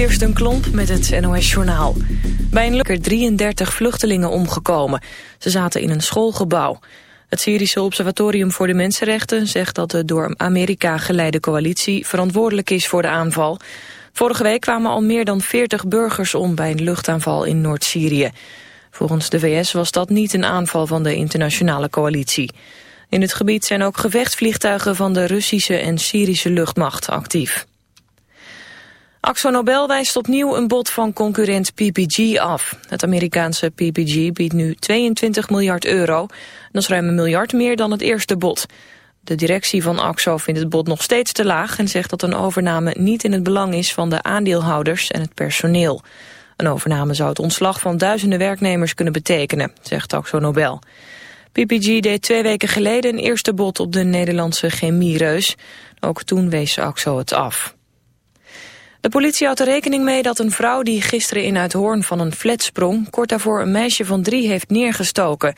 Kirsten Klomp met het NOS-journaal. Bij een lukker 33 vluchtelingen omgekomen. Ze zaten in een schoolgebouw. Het Syrische Observatorium voor de Mensenrechten zegt dat de door Amerika geleide coalitie verantwoordelijk is voor de aanval. Vorige week kwamen al meer dan 40 burgers om bij een luchtaanval in Noord-Syrië. Volgens de VS was dat niet een aanval van de internationale coalitie. In het gebied zijn ook gevechtsvliegtuigen van de Russische en Syrische luchtmacht actief. Axo Nobel wijst opnieuw een bod van concurrent PPG af. Het Amerikaanse PPG biedt nu 22 miljard euro. Dat is ruim een miljard meer dan het eerste bod. De directie van AXO vindt het bod nog steeds te laag... en zegt dat een overname niet in het belang is van de aandeelhouders en het personeel. Een overname zou het ontslag van duizenden werknemers kunnen betekenen, zegt AXO Nobel. PPG deed twee weken geleden een eerste bod op de Nederlandse chemiereus. Ook toen wees AXO het af. De politie houdt er rekening mee dat een vrouw die gisteren in Uithoorn van een flat sprong... kort daarvoor een meisje van drie heeft neergestoken.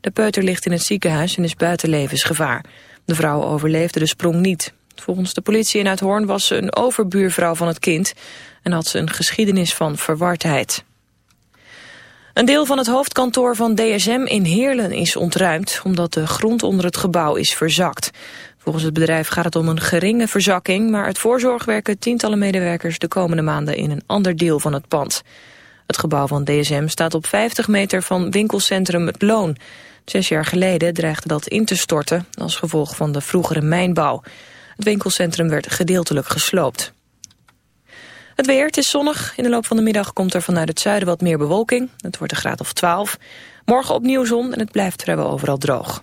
De peuter ligt in het ziekenhuis en is buiten levensgevaar. De vrouw overleefde de sprong niet. Volgens de politie in Uithoorn was ze een overbuurvrouw van het kind... en had ze een geschiedenis van verwardheid. Een deel van het hoofdkantoor van DSM in Heerlen is ontruimd... omdat de grond onder het gebouw is verzakt. Volgens het bedrijf gaat het om een geringe verzakking... maar het voorzorg werken tientallen medewerkers de komende maanden... in een ander deel van het pand. Het gebouw van DSM staat op 50 meter van winkelcentrum Het Loon. Zes jaar geleden dreigde dat in te storten... als gevolg van de vroegere mijnbouw. Het winkelcentrum werd gedeeltelijk gesloopt. Het weer, het is zonnig. In de loop van de middag komt er vanuit het zuiden wat meer bewolking. Het wordt een graad of 12. Morgen opnieuw zon en het blijft vrijwel overal droog.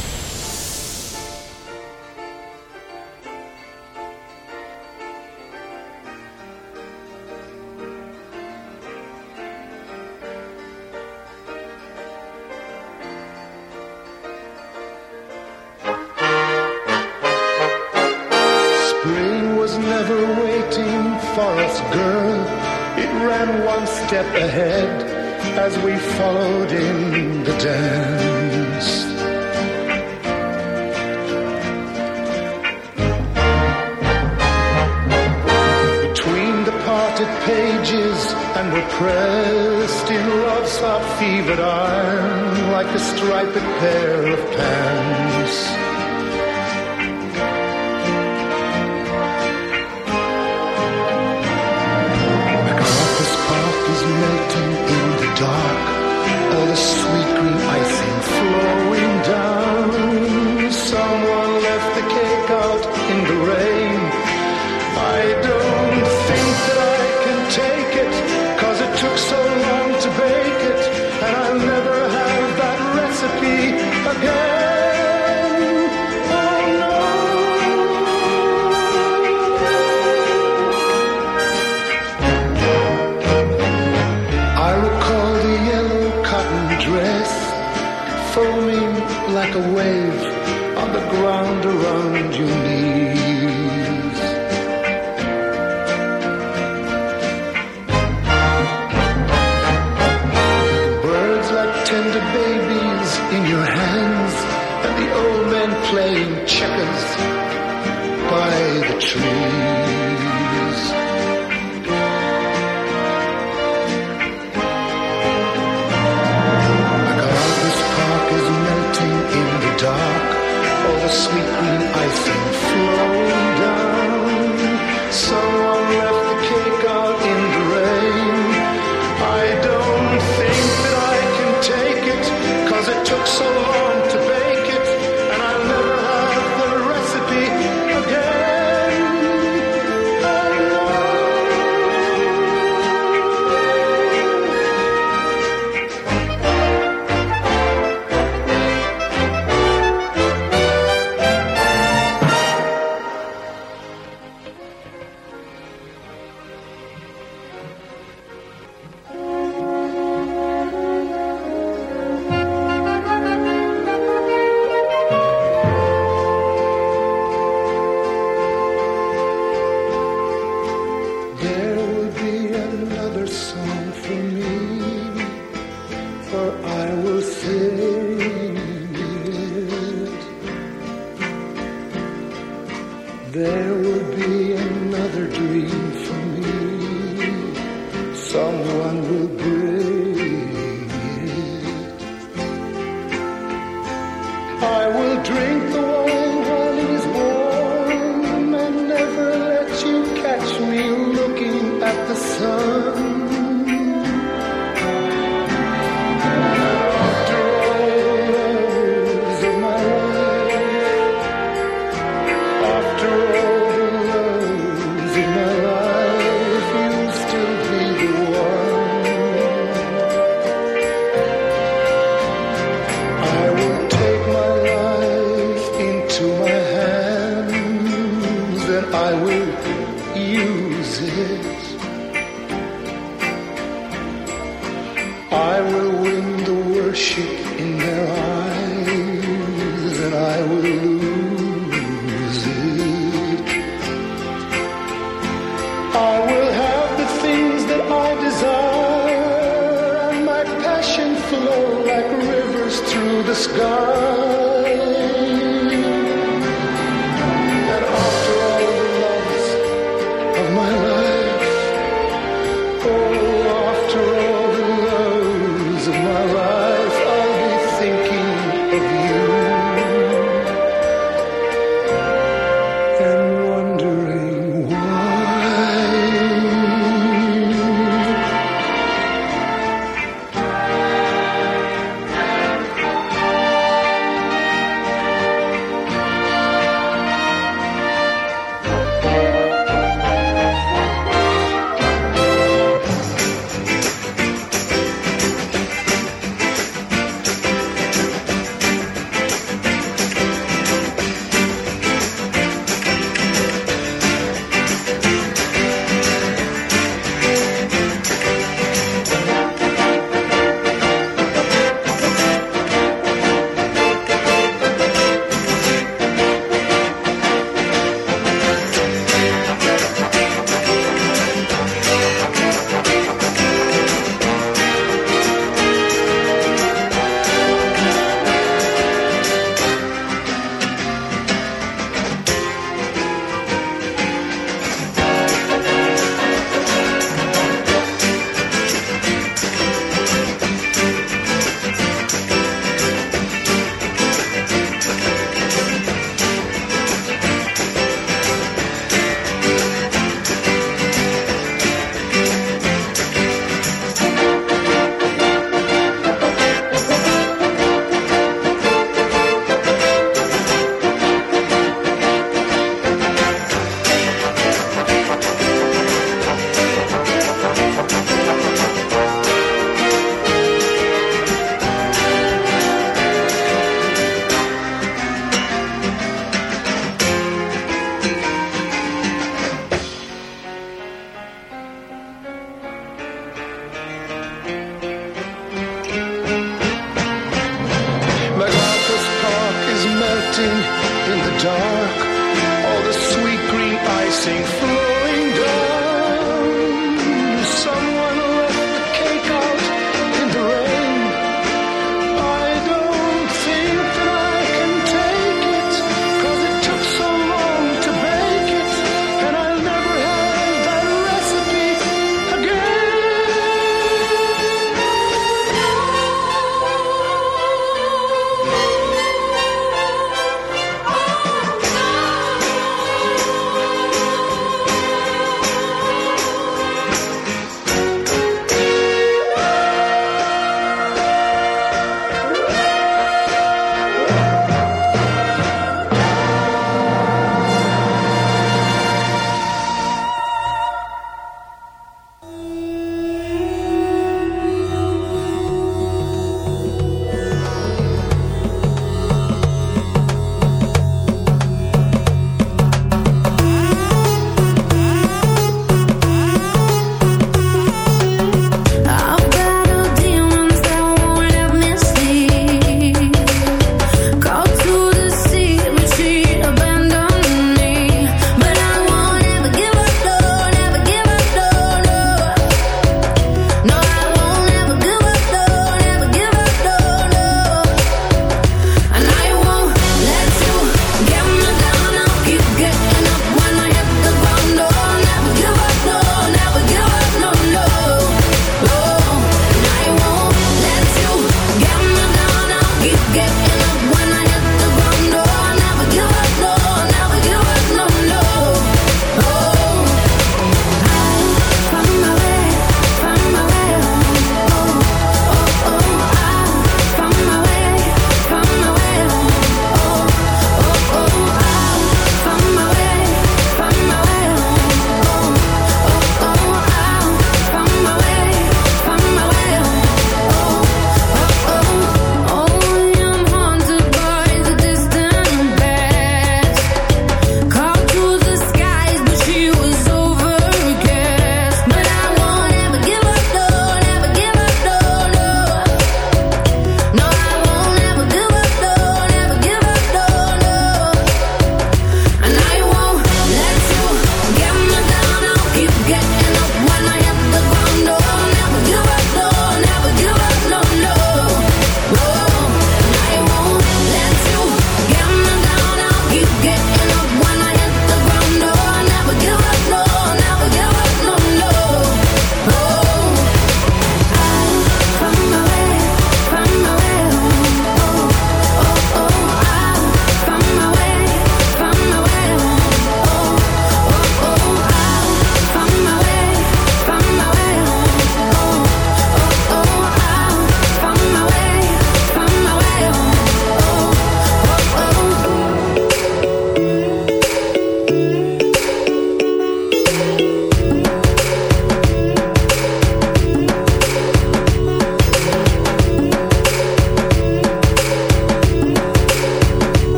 Playing striped pair of trees.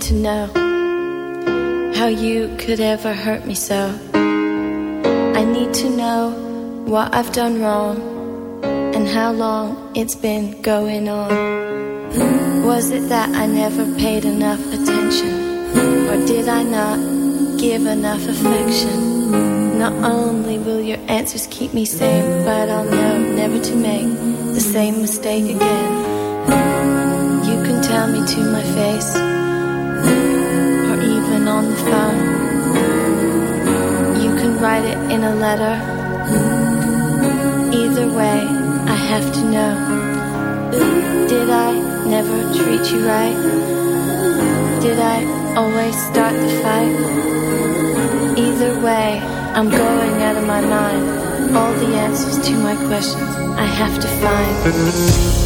To know how you could ever hurt me so. I need to know what I've done wrong and how long it's been going on. Was it that I never paid enough attention? Or did I not give enough affection? Not only will your answers keep me sane, but I'll know never to make the same mistake again. Mm, you can tell me to my face mm, or even on the phone. Mm, you can write it in a letter. Either way, I have to know. Did I never treat you right? Did I always start the fight? Either way, I'm going out of my mind. All the answers to my questions I have to find.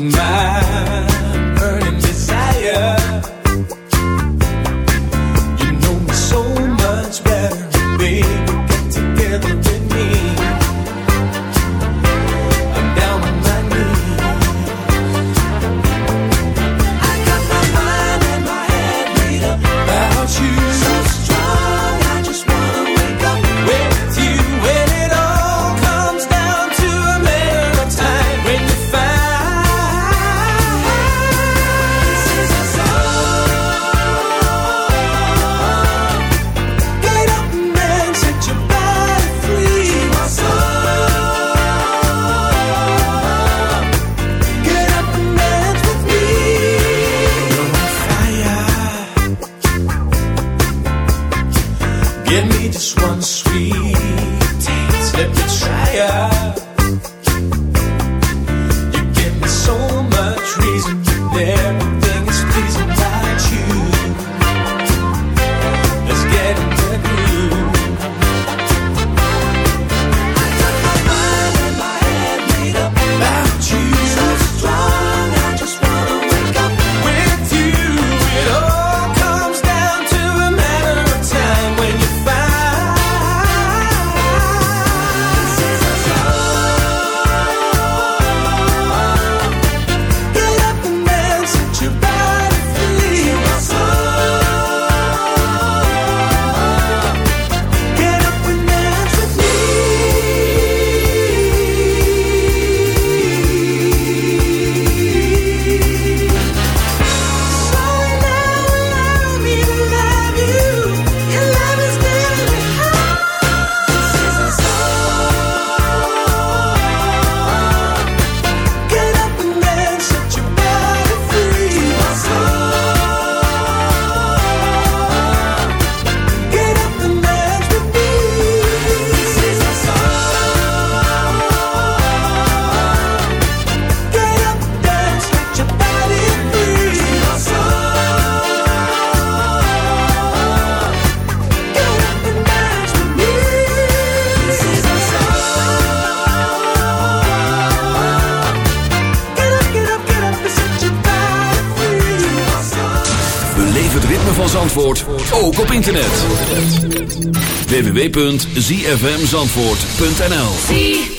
my www.zfmzandvoort.nl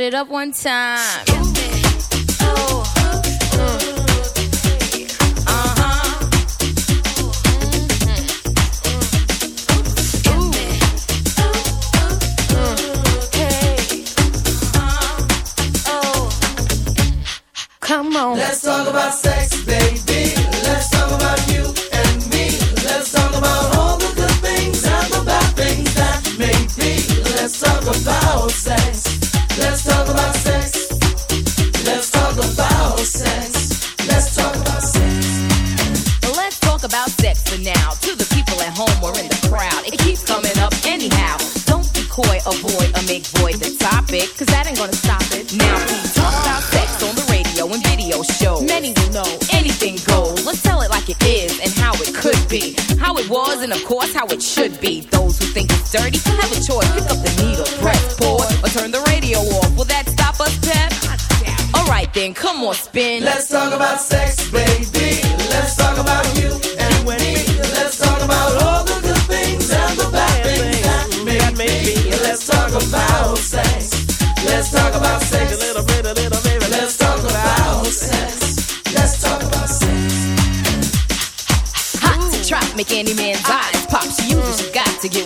it up one time. And, of course, how it should be. Those who think it's dirty have a choice. Pick up the needle, press pause, or turn the radio off. Will that stop us, Pep? Alright then, come on, spin.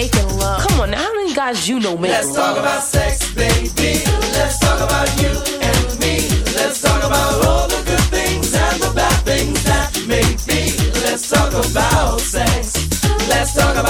making love. Come on, now, how many guys you know make Let's talk about sex, baby. Let's talk about you and me. Let's talk about all the good things and the bad things that may be. Let's talk about sex. Let's talk about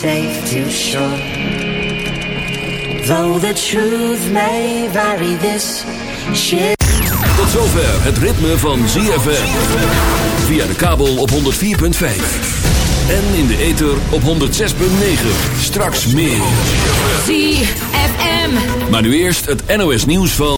safe to shore. Though the truth may vary, this ship. Tot zover het ritme van ZFM. Via de kabel op 104.5. En in de ether op 106.9. Straks meer. ZFM. Maar nu eerst het NOS nieuws van...